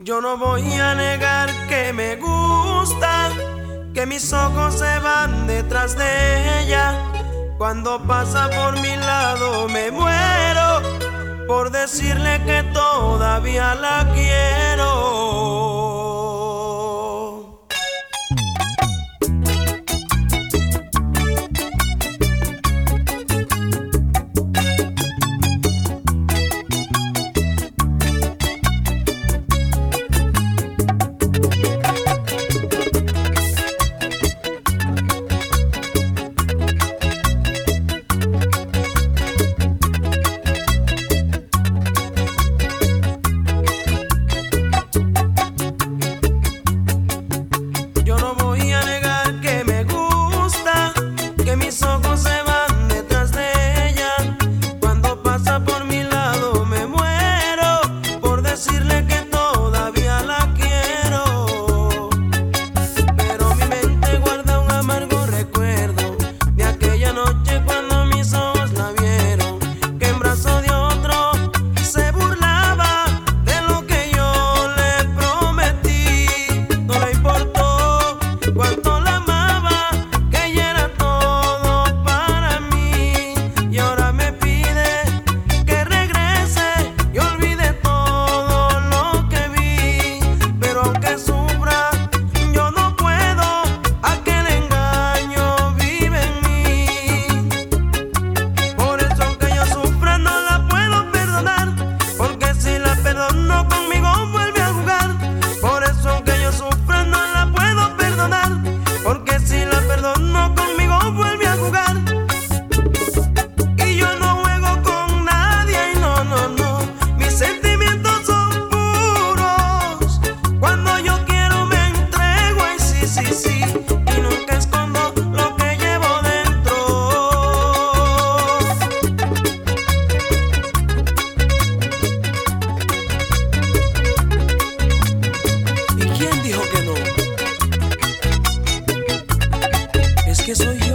Yo no voy a negar que me gusta, que mis ojos se van detrás de ella. Cuando pasa por mi lado me muero por decirle que todavía la quiero. Y nunca escondo lo que llevo dentro. Y quién dijo que no? Es que soy.